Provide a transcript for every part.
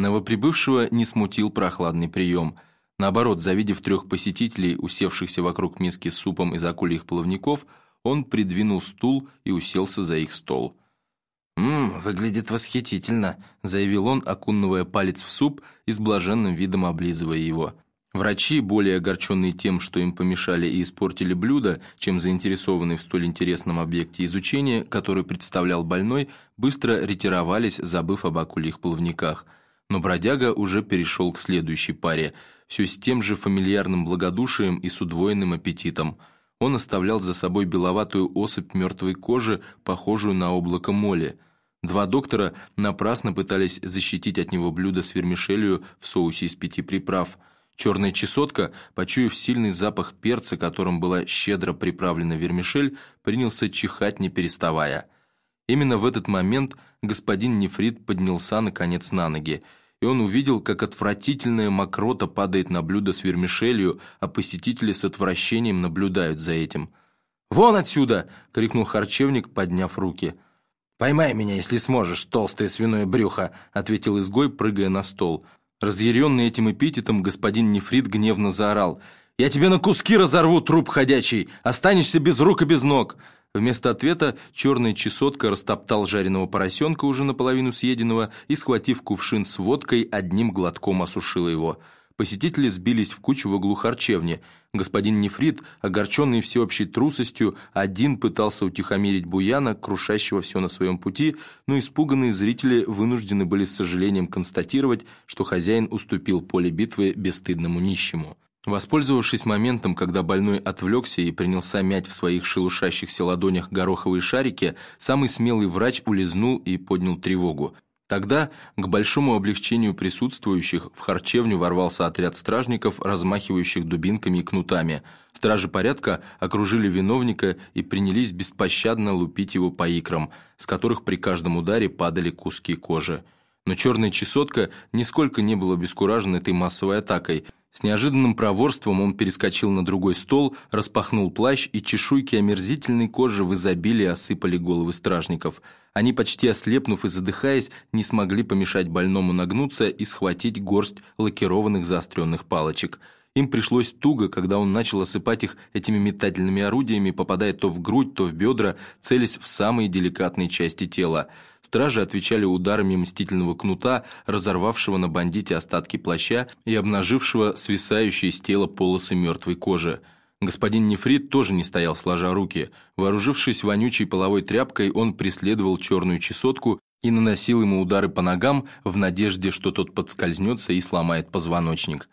Новоприбывшего не смутил прохладный прием. Наоборот, завидев трех посетителей, усевшихся вокруг миски с супом из акульих плавников, он придвинул стул и уселся за их стол. «Ммм, выглядит восхитительно», — заявил он, окунывая палец в суп и с блаженным видом облизывая его. Врачи, более огорченные тем, что им помешали и испортили блюдо, чем заинтересованные в столь интересном объекте изучения, который представлял больной, быстро ретировались, забыв об акульих плавниках. Но бродяга уже перешел к следующей паре, все с тем же фамильярным благодушием и с удвоенным аппетитом. Он оставлял за собой беловатую особь мертвой кожи, похожую на облако моли. Два доктора напрасно пытались защитить от него блюдо с вермишелью в соусе из пяти приправ – Черная чесотка, почуяв сильный запах перца, которым была щедро приправлена вермишель, принялся чихать не переставая. Именно в этот момент господин Нефрит поднялся наконец на ноги, и он увидел, как отвратительная мокрота падает на блюдо с вермишелью, а посетители с отвращением наблюдают за этим. «Вон отсюда!» — крикнул харчевник, подняв руки. «Поймай меня, если сможешь, толстое свиное брюхо!» — ответил изгой, прыгая на стол — Разъяренный этим эпитетом, господин Нефрит гневно заорал. «Я тебе на куски разорву, труп ходячий! Останешься без рук и без ног!» Вместо ответа черная чесотка растоптал жареного поросенка, уже наполовину съеденного, и, схватив кувшин с водкой, одним глотком осушил его – Посетители сбились в кучу в углу харчевни. Господин Нефрит, огорченный всеобщей трусостью, один пытался утихомирить Буяна, крушащего все на своем пути, но испуганные зрители вынуждены были с сожалением констатировать, что хозяин уступил поле битвы бесстыдному нищему. Воспользовавшись моментом, когда больной отвлекся и принялся мять в своих шелушащихся ладонях гороховые шарики, самый смелый врач улизнул и поднял тревогу. Тогда, к большому облегчению присутствующих, в харчевню ворвался отряд стражников, размахивающих дубинками и кнутами. Стражи порядка окружили виновника и принялись беспощадно лупить его по икрам, с которых при каждом ударе падали куски кожи. Но черная чесотка нисколько не был обескуражен этой массовой атакой – с неожиданным проворством он перескочил на другой стол, распахнул плащ, и чешуйки омерзительной кожи в изобилии осыпали головы стражников. Они, почти ослепнув и задыхаясь, не смогли помешать больному нагнуться и схватить горсть лакированных заостренных палочек. Им пришлось туго, когда он начал осыпать их этими метательными орудиями, попадая то в грудь, то в бедра, целясь в самые деликатные части тела – Стражи отвечали ударами мстительного кнута, разорвавшего на бандите остатки плаща и обнажившего свисающие с тела полосы мертвой кожи. Господин Нефрит тоже не стоял сложа руки. Вооружившись вонючей половой тряпкой, он преследовал черную чесотку и наносил ему удары по ногам в надежде, что тот подскользнется и сломает позвоночник.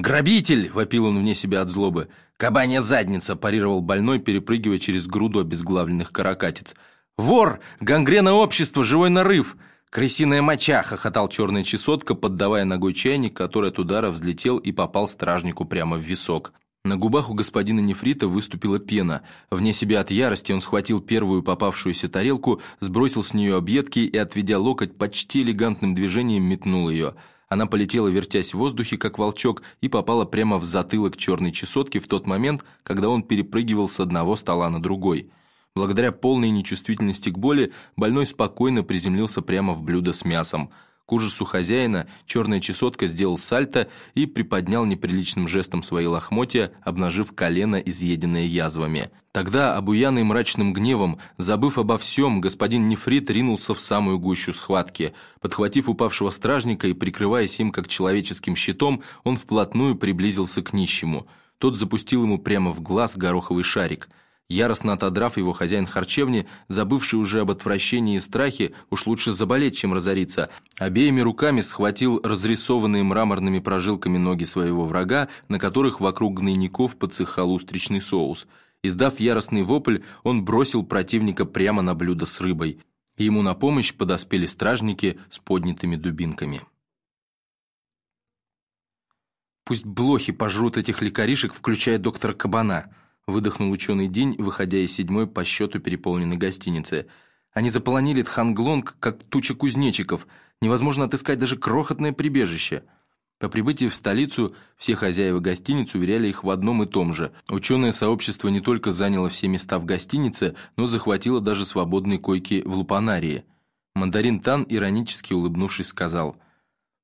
«Грабитель!» – вопил он вне себя от злобы. «Кабанья задница!» – парировал больной, перепрыгивая через груду обезглавленных каракатиц – «Вор! Гангрена общества! Живой нарыв!» «Крысиная моча!» — хохотал черная чесотка, поддавая ногой чайник, который от удара взлетел и попал стражнику прямо в висок. На губах у господина Нефрита выступила пена. Вне себя от ярости он схватил первую попавшуюся тарелку, сбросил с нее объедки и, отведя локоть, почти элегантным движением метнул ее. Она полетела, вертясь в воздухе, как волчок, и попала прямо в затылок черной чесотки в тот момент, когда он перепрыгивал с одного стола на другой. Благодаря полной нечувствительности к боли, больной спокойно приземлился прямо в блюдо с мясом. К ужасу хозяина черная чесотка сделал сальто и приподнял неприличным жестом свои лохмотья, обнажив колено, изъеденное язвами. Тогда, обуянный мрачным гневом, забыв обо всем, господин Нефрит ринулся в самую гущу схватки. Подхватив упавшего стражника и прикрываясь им как человеческим щитом, он вплотную приблизился к нищему. Тот запустил ему прямо в глаз гороховый шарик – Яростно отодрав его хозяин харчевни, забывший уже об отвращении и страхе, уж лучше заболеть, чем разориться, обеими руками схватил разрисованные мраморными прожилками ноги своего врага, на которых вокруг гнойников подсыхал устричный соус. Издав яростный вопль, он бросил противника прямо на блюдо с рыбой. Ему на помощь подоспели стражники с поднятыми дубинками. «Пусть блохи пожрут этих лекаришек, включая доктора Кабана», выдохнул ученый день, выходя из седьмой по счету переполненной гостиницы. Они заполонили Тханглонг, как туча кузнечиков. Невозможно отыскать даже крохотное прибежище. По прибытии в столицу все хозяева гостиниц уверяли их в одном и том же. Ученое сообщество не только заняло все места в гостинице, но захватило даже свободные койки в Лупанарии. Мандарин Тан, иронически улыбнувшись, сказал,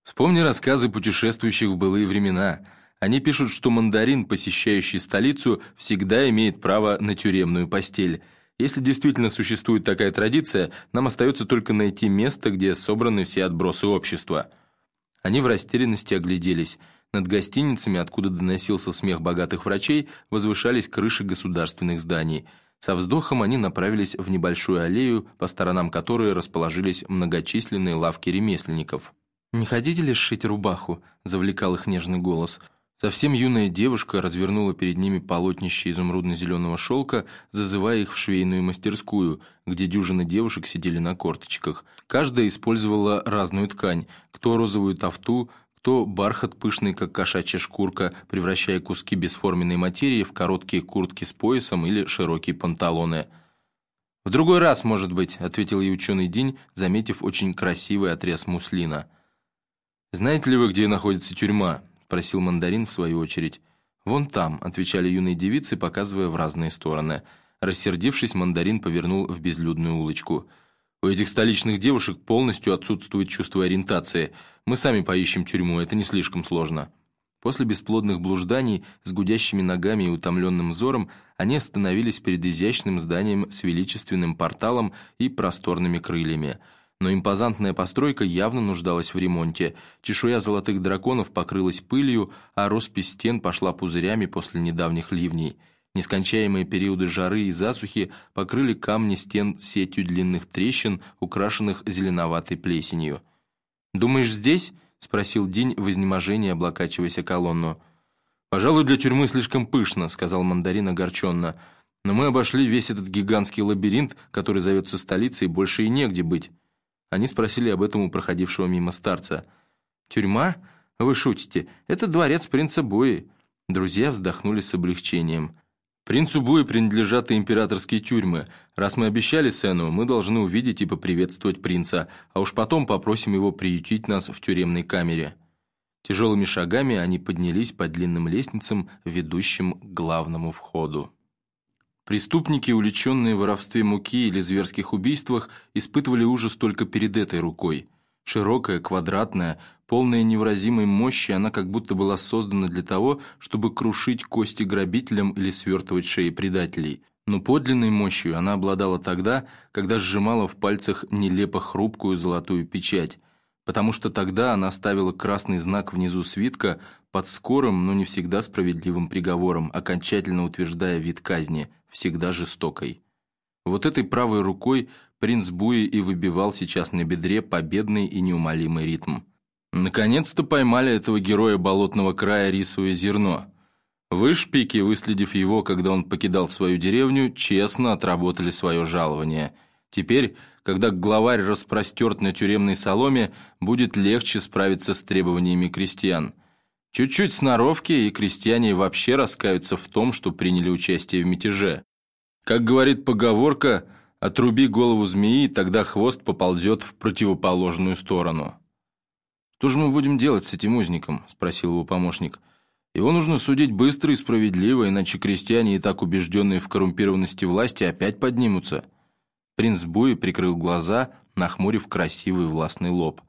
Вспомни рассказы путешествующих в былые времена. Они пишут, что мандарин, посещающий столицу, всегда имеет право на тюремную постель. Если действительно существует такая традиция, нам остается только найти место, где собраны все отбросы общества. Они в растерянности огляделись. Над гостиницами, откуда доносился смех богатых врачей, возвышались крыши государственных зданий. Со вздохом они направились в небольшую аллею, по сторонам которой расположились многочисленные лавки ремесленников. «Не хотите ли сшить рубаху?» – завлекал их нежный голос. Совсем юная девушка развернула перед ними полотнище изумрудно-зеленого шелка, зазывая их в швейную мастерскую, где дюжины девушек сидели на корточках. Каждая использовала разную ткань, кто розовую тафту, кто бархат пышный, как кошачья шкурка, превращая куски бесформенной материи в короткие куртки с поясом или широкие панталоны. «В другой раз, может быть», — ответил ей ученый День, заметив очень красивый отрез муслина — «Знаете ли вы, где находится тюрьма?» – просил мандарин в свою очередь. «Вон там», – отвечали юные девицы, показывая в разные стороны. Рассердившись, мандарин повернул в безлюдную улочку. «У этих столичных девушек полностью отсутствует чувство ориентации. Мы сами поищем тюрьму, это не слишком сложно». После бесплодных блужданий с гудящими ногами и утомленным взором они остановились перед изящным зданием с величественным порталом и просторными крыльями – но импозантная постройка явно нуждалась в ремонте. Чешуя золотых драконов покрылась пылью, а роспись стен пошла пузырями после недавних ливней. Нескончаемые периоды жары и засухи покрыли камни стен сетью длинных трещин, украшенных зеленоватой плесенью. «Думаешь, здесь?» — спросил День в изнеможении, облокачиваясь колонну. «Пожалуй, для тюрьмы слишком пышно», — сказал мандарин огорченно. «Но мы обошли весь этот гигантский лабиринт, который зовется столицей, больше и негде быть». Они спросили об этом у проходившего мимо старца. «Тюрьма? Вы шутите. Это дворец принца Буи». Друзья вздохнули с облегчением. «Принцу Буи принадлежат и императорские тюрьмы. Раз мы обещали Сену, мы должны увидеть и поприветствовать принца, а уж потом попросим его приютить нас в тюремной камере». Тяжелыми шагами они поднялись по длинным лестницам, ведущим к главному входу. Преступники, увлеченные в воровстве муки или зверских убийствах, испытывали ужас только перед этой рукой. Широкая, квадратная, полная невыразимой мощи, она как будто была создана для того, чтобы крушить кости грабителям или свертывать шеи предателей. Но подлинной мощью она обладала тогда, когда сжимала в пальцах нелепо хрупкую золотую печать, потому что тогда она ставила красный знак внизу свитка под скорым, но не всегда справедливым приговором, окончательно утверждая вид казни – всегда жестокой. Вот этой правой рукой принц Буи и выбивал сейчас на бедре победный и неумолимый ритм. Наконец-то поймали этого героя болотного края рисовое зерно. Вы, шпики, выследив его, когда он покидал свою деревню, честно отработали свое жалование. Теперь, когда главарь распростерт на тюремной соломе, будет легче справиться с требованиями крестьян – Чуть-чуть сноровки, и крестьяне вообще раскаются в том, что приняли участие в мятеже. Как говорит поговорка, отруби голову змеи, тогда хвост поползет в противоположную сторону. «Что же мы будем делать с этим узником?» – спросил его помощник. «Его нужно судить быстро и справедливо, иначе крестьяне, и так убежденные в коррумпированности власти, опять поднимутся». Принц Буи прикрыл глаза, нахмурив красивый властный лоб.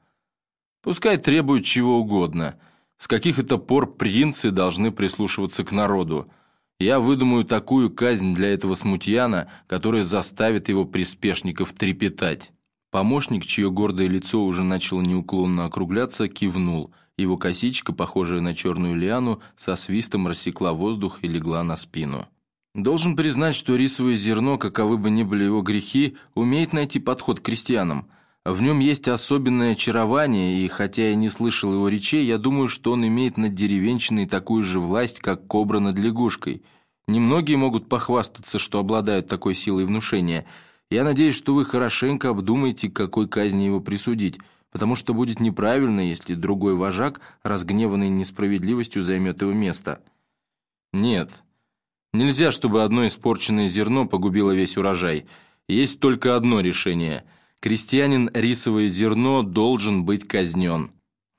«Пускай требуют чего угодно». С каких это пор принцы должны прислушиваться к народу? Я выдумаю такую казнь для этого смутьяна, которая заставит его приспешников трепетать». Помощник, чье гордое лицо уже начало неуклонно округляться, кивнул. Его косичка, похожая на черную лиану, со свистом рассекла воздух и легла на спину. Должен признать, что рисовое зерно, каковы бы ни были его грехи, умеет найти подход к крестьянам – в нем есть особенное очарование, и хотя я не слышал его речей, я думаю, что он имеет над деревенщиной такую же власть, как кобра над лягушкой. Немногие могут похвастаться, что обладают такой силой внушения. Я надеюсь, что вы хорошенько обдумаете, какой казни его присудить, потому что будет неправильно, если другой вожак, разгневанный несправедливостью, займет его место. Нет, нельзя, чтобы одно испорченное зерно погубило весь урожай. Есть только одно решение – крестьянин рисовое зерно должен быть казнен.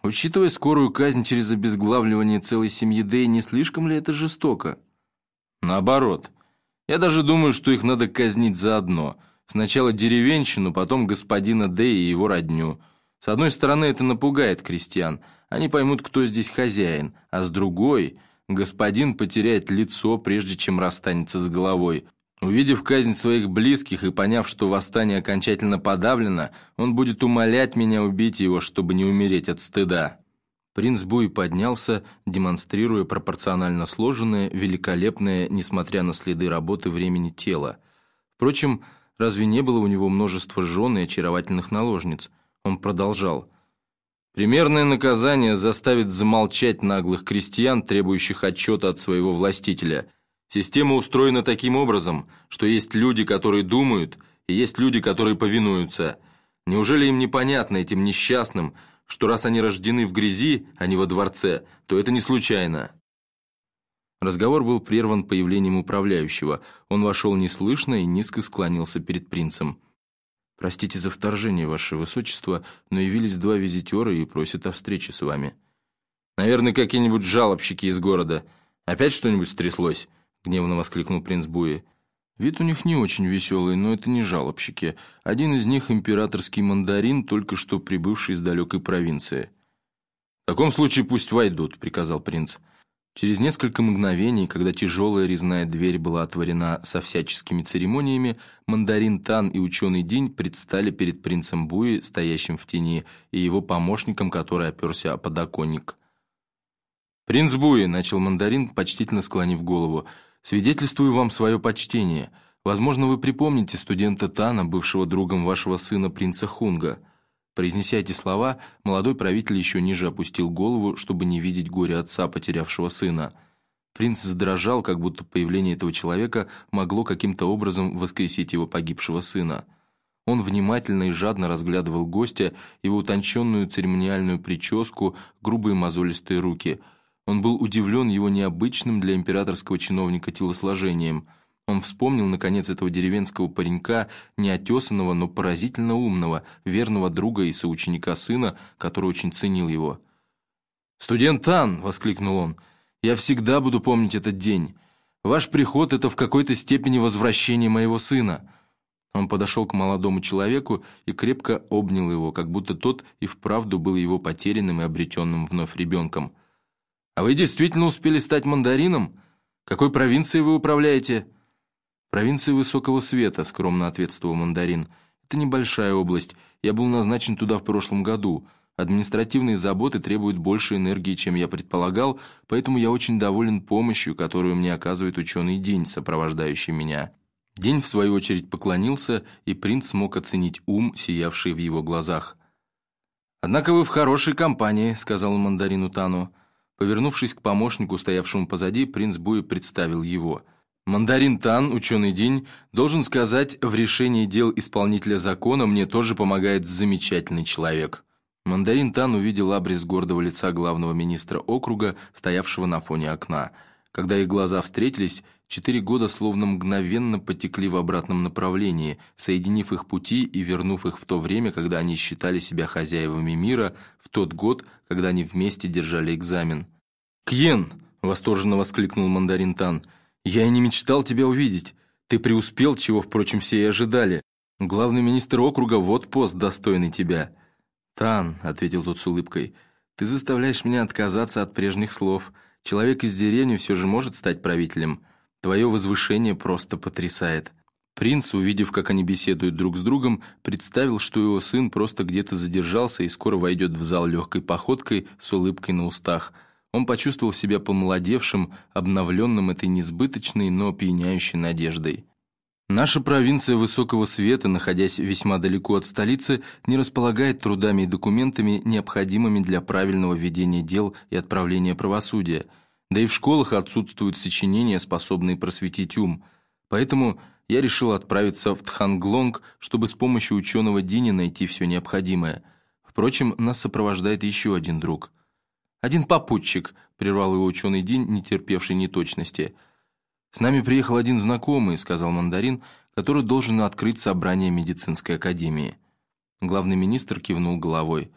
Учитывая скорую казнь через обезглавливание целой семьи Дэй, не слишком ли это жестоко? Наоборот. Я даже думаю, что их надо казнить заодно. Сначала деревенщину, потом господина Дэй и его родню. С одной стороны, это напугает крестьян, они поймут, кто здесь хозяин, а с другой, господин потеряет лицо, прежде чем расстанется с головой. Увидев казнь своих близких и поняв, что восстание окончательно подавлено, он будет умолять меня убить его, чтобы не умереть от стыда». Принц Буй поднялся, демонстрируя пропорционально сложенное, великолепное, несмотря на следы работы времени тело. Впрочем, разве не было у него множества жен и очаровательных наложниц? Он продолжал. «Примерное наказание заставит замолчать наглых крестьян, требующих отчета от своего властителя. Система устроена таким образом, что есть люди, которые думают, и есть люди, которые повинуются. Неужели им непонятно этим несчастным, что раз они рождены в грязи, а не во дворце, то это не случайно. Разговор был прерван появлением управляющего. Он вошел неслышно и низко склонился перед принцем. «Простите за вторжение, ваше высочество, но явились два визитера и просят о встрече с вами». «Наверное, какие-нибудь жалобщики из города. Опять что-нибудь стряслось?» — гневно воскликнул принц Буи. Вид у них не очень веселый, но это не жалобщики. Один из них императорский мандарин, только что прибывший из далекой провинции. «В таком случае пусть войдут», — приказал принц. Через несколько мгновений, когда тяжелая резная дверь была отворена со всяческими церемониями, мандарин Тан и ученый Динь предстали перед принцем Буи, стоящим в тени, и его помощником, который оперся о подоконник. «Принц Буи», — начал мандарин, почтительно склонив голову, — Свидетельствую вам свое почтение. Возможно, вы припомните студента Тана, бывшего другом вашего сына, принца Хунга». Произнеся эти слова, молодой правитель еще ниже опустил голову, чтобы не видеть горе отца, потерявшего сына. Принц задрожал, как будто появление этого человека могло каким-то образом воскресить его погибшего сына. Он внимательно и жадно разглядывал гостя, его утонченную церемониальную прическу, грубые мозолистые руки – он был удивлен его необычным для императорского чиновника телосложением. Он вспомнил, наконец, этого деревенского паренька, неотесанного, но поразительно умного, верного друга и соученика сына, который очень ценил его. «Студент Тан!» — воскликнул он. «Я всегда буду помнить этот день. Ваш приход — это в какой-то степени возвращение моего сына». Он подошел к молодому человеку и крепко обнял его, как будто тот и вправду был его потерянным и обретенным вновь ребенком. «А вы действительно успели стать мандарином? Какой провинцией вы управляете?» «Провинцией Высокого Света», — скромно ответствовал мандарин. «Это небольшая область. Я был назначен туда в прошлом году. Административные заботы требуют больше энергии, чем я предполагал, поэтому я очень доволен помощью, которую мне оказывает ученый День, сопровождающий меня». День, в свою очередь, поклонился, и принц смог оценить ум, сиявший в его глазах. «Однако вы в хорошей компании», — сказал мандарину Тану. Повернувшись к помощнику, стоявшему позади, принц Буи представил его. «Мандарин Тан, ученый день, должен сказать, в решении дел исполнителя закона мне тоже помогает замечательный человек». Мандарин Тан увидел абрис гордого лица главного министра округа, стоявшего на фоне окна. Когда их глаза встретились, четыре года словно мгновенно потекли в обратном направлении, соединив их пути и вернув их в то время, когда они считали себя хозяевами мира, в тот год, когда они вместе держали экзамен. «Кьен!» — восторженно воскликнул мандарин Тан. «Я и не мечтал тебя увидеть. Ты преуспел, чего, впрочем, все и ожидали. Главный министр округа — вот пост, достойный тебя». «Тан», — ответил тот с улыбкой, — «ты заставляешь меня отказаться от прежних слов». Человек из деревни все же может стать правителем. Твое возвышение просто потрясает». Принц, увидев, как они беседуют друг с другом, представил, что его сын просто где-то задержался и скоро войдет в зал легкой походкой с улыбкой на устах. Он почувствовал себя помолодевшим, обновленным этой несбыточной, но опьяняющей надеждой. Наша провинция Высокого Света, находясь весьма далеко от столицы, не располагает трудами и документами, необходимыми для правильного ведения дел и отправления правосудия. Да и в школах отсутствуют сочинения, способные просветить ум. Поэтому я решил отправиться в Тханглонг, чтобы с помощью ученого Дини найти все необходимое. Впрочем, нас сопровождает еще один друг. «Один попутчик», — прервал его ученый Динь, не терпевший неточности — «С нами приехал один знакомый», — сказал мандарин, «который должен открыть собрание медицинской академии». Главный министр кивнул головой.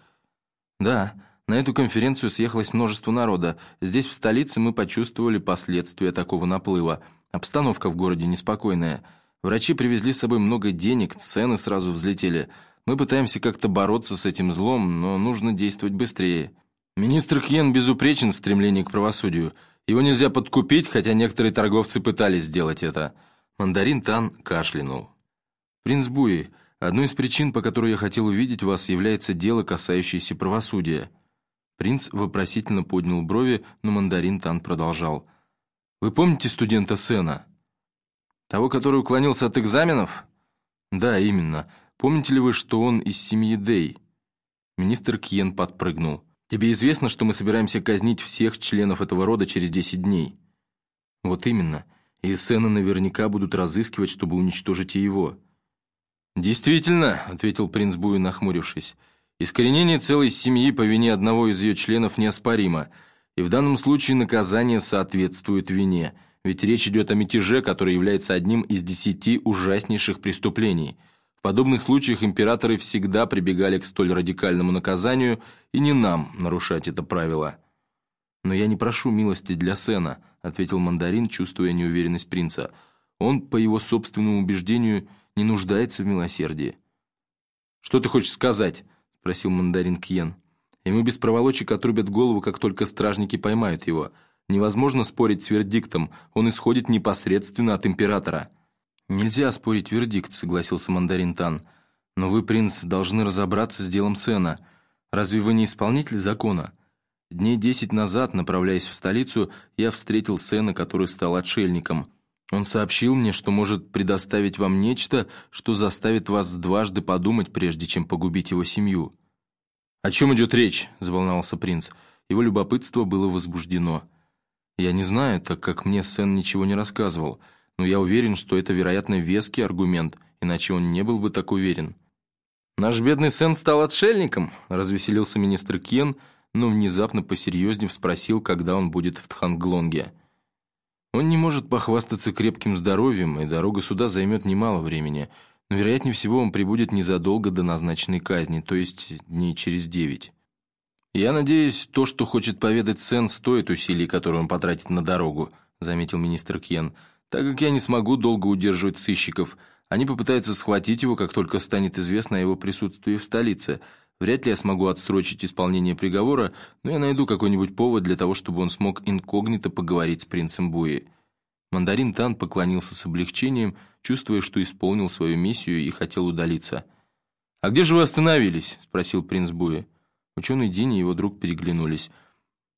«Да, на эту конференцию съехалось множество народа. Здесь, в столице, мы почувствовали последствия такого наплыва. Обстановка в городе неспокойная. Врачи привезли с собой много денег, цены сразу взлетели. Мы пытаемся как-то бороться с этим злом, но нужно действовать быстрее. Министр Кьен безупречен в стремлении к правосудию. Его нельзя подкупить, хотя некоторые торговцы пытались сделать это. Мандарин Тан кашлянул. «Принц Буи, одной из причин, по которой я хотел увидеть вас, является дело, касающееся правосудия». Принц вопросительно поднял брови, но мандарин Тан продолжал. «Вы помните студента Сена?» «Того, который уклонился от экзаменов?» «Да, именно. Помните ли вы, что он из семьи Дэй?» Министр Кьен подпрыгнул. «Тебе известно, что мы собираемся казнить всех членов этого рода через 10 дней?» «Вот именно. И Сена наверняка будут разыскивать, чтобы уничтожить и его». «Действительно», — ответил принц Буй, нахмурившись, «искоренение целой семьи по вине одного из ее членов неоспоримо, и в данном случае наказание соответствует вине, ведь речь идет о мятеже, который является одним из десяти ужаснейших преступлений». Подобных случаях императоры всегда прибегали к столь радикальному наказанию, и не нам нарушать это правило. «Но я не прошу милости для Сена», — ответил мандарин, чувствуя неуверенность принца. «Он, по его собственному убеждению, не нуждается в милосердии». «Что ты хочешь сказать?» — спросил мандарин Кьен. «Ему без проволочек отрубят голову, как только стражники поймают его. Невозможно спорить с вердиктом, он исходит непосредственно от императора». «Нельзя спорить вердикт», — согласился мандарин Тан. «Но вы, принц, должны разобраться с делом Сена. Разве вы не исполнитель закона?» Дней десять назад, направляясь в столицу, я встретил Сена, который стал отшельником. Он сообщил мне, что может предоставить вам нечто, что заставит вас дважды подумать, прежде чем погубить его семью. «О чем идет речь?» – заволновался принц. Его любопытство было возбуждено. «Я не знаю, так как мне Сен ничего не рассказывал» но я уверен, что это, вероятно, веский аргумент, иначе он не был бы так уверен. «Наш бедный сын стал отшельником», — развеселился министр Кен, но внезапно посерьезнее спросил, когда он будет в Тханглонге. «Он не может похвастаться крепким здоровьем, и дорога сюда займет немало времени, но, вероятнее всего, он прибудет незадолго до назначенной казни, то есть дней через девять. Я надеюсь, то, что хочет поведать Сен, стоит усилий, которые он потратит на дорогу», — заметил министр Кен, — так как я не смогу долго удерживать сыщиков, они попытаются схватить его, как только станет известно о его присутствии в столице. Вряд ли я смогу отсрочить исполнение приговора, но я найду какой-нибудь повод для того, чтобы он смог инкогнито поговорить с принцем Буи». Мандарин Тан поклонился с облегчением, чувствуя, что исполнил свою миссию и хотел удалиться. «А где же вы остановились?» – спросил принц Буи. Ученый Дини и его друг переглянулись.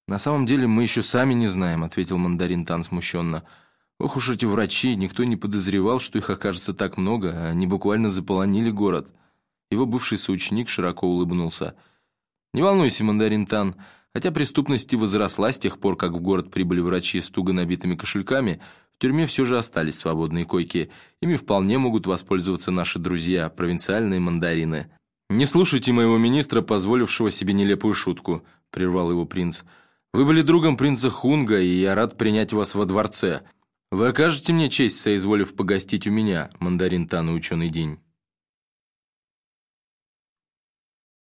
«На самом деле мы еще сами не знаем», – ответил мандарин Тан смущенно. Ох уж эти врачи, никто не подозревал, что их окажется так много, а они буквально заполонили город. Его бывший соученик широко улыбнулся. «Не волнуйся, мандарин Тан, хотя преступность и возросла с тех пор, как в город прибыли врачи с туго набитыми кошельками, в тюрьме все же остались свободные койки. Ими вполне могут воспользоваться наши друзья, провинциальные мандарины». «Не слушайте моего министра, позволившего себе нелепую шутку», — прервал его принц. «Вы были другом принца Хунга, и я рад принять вас во дворце». «Вы окажете мне честь, соизволив погостить у меня, мандарин Тан ученый день?»